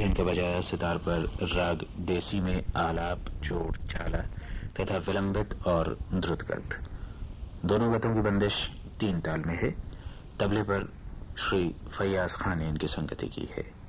फिर के बजाय सितार पर राग देसी में आलाप चोट छाला तथा विलंबित और द्रुतगत। दोनों गतों की बंदिश तीन ताल में है। तबले पर श्री फैयाज खान ने इनकी संगति की है।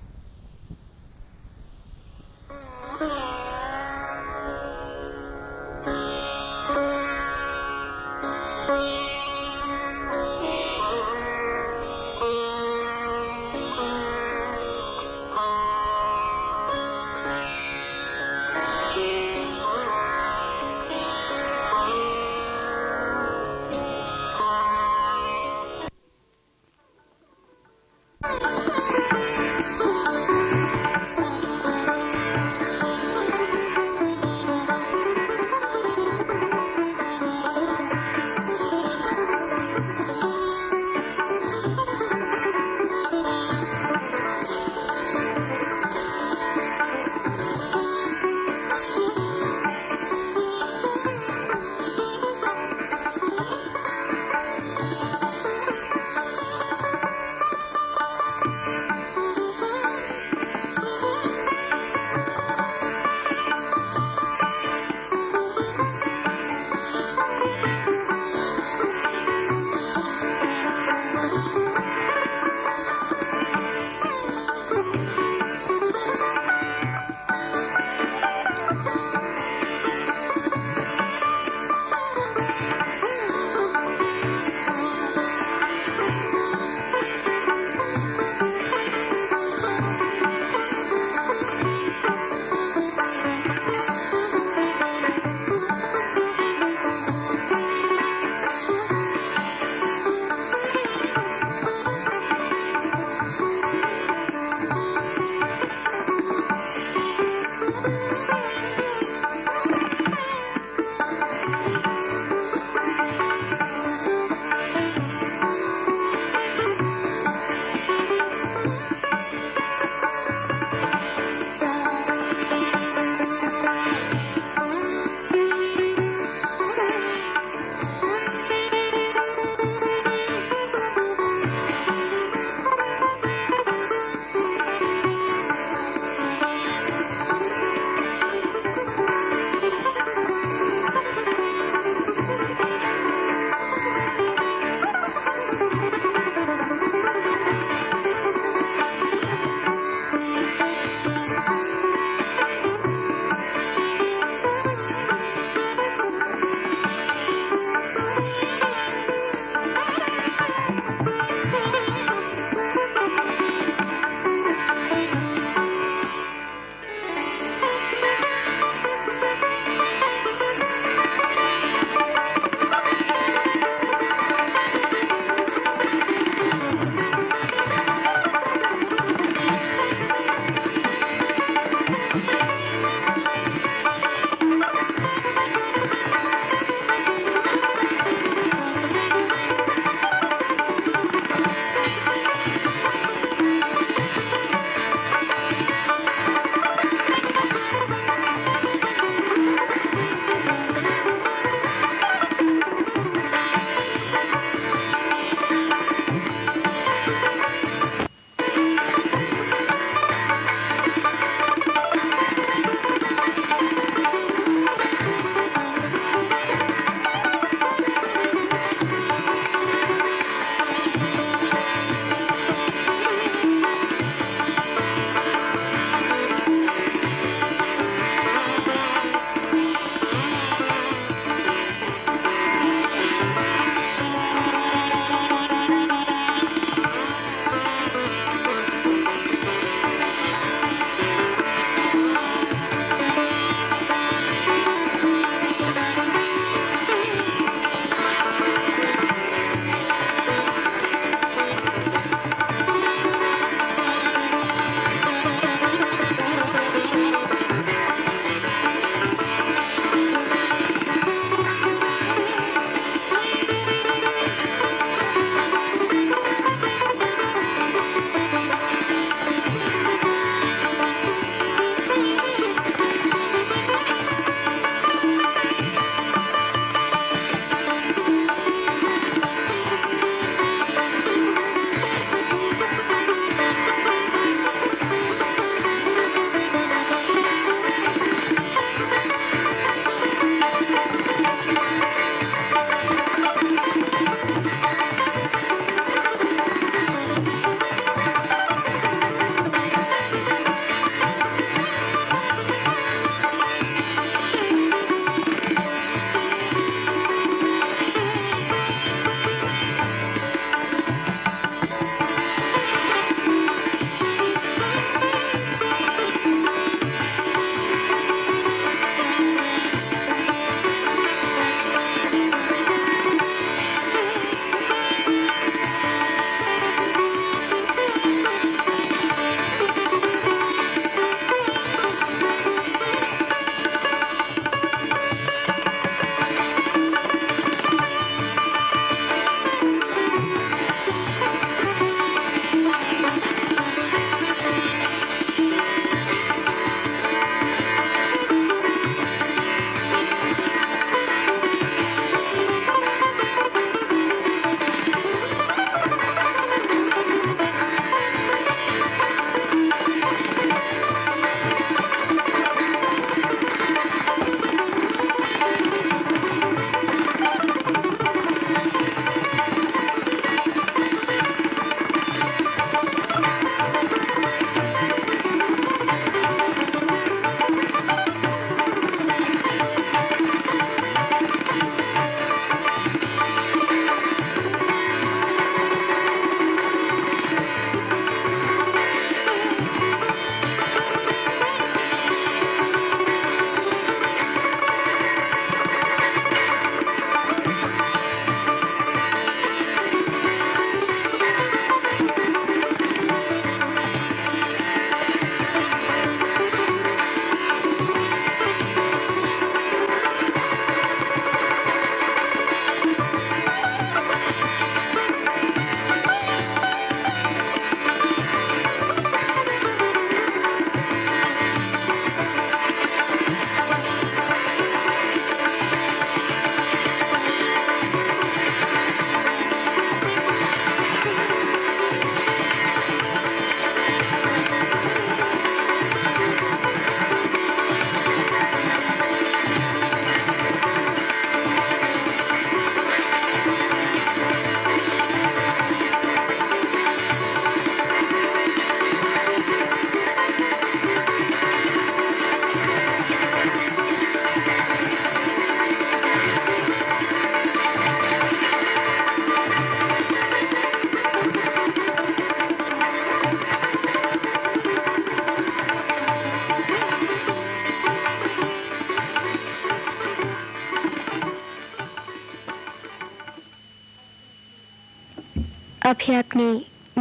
आपने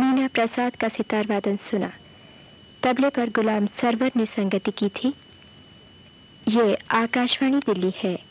मीना प्रसाद का सितार वादन सुना। तबले पर गुलाम सरवर ने संगति की थी। ये आकाशवाणी दिल्ली है।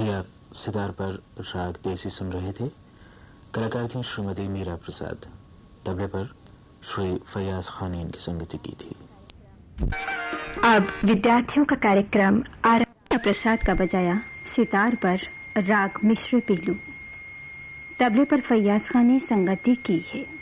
अभी आप सितार पर राग देसी सुन रहे थे। कलाकार थी श्रीमती मीरा प्रसाद। तबले पर श्री फयाज खान ने इनकी संगति की थी। अब विद्यार्थियों का कार्यक्रम आराधना प्रसाद का बजाया सितार पर राग मिश्र पीलू तबले पर फैयाज खान ने संगति की है।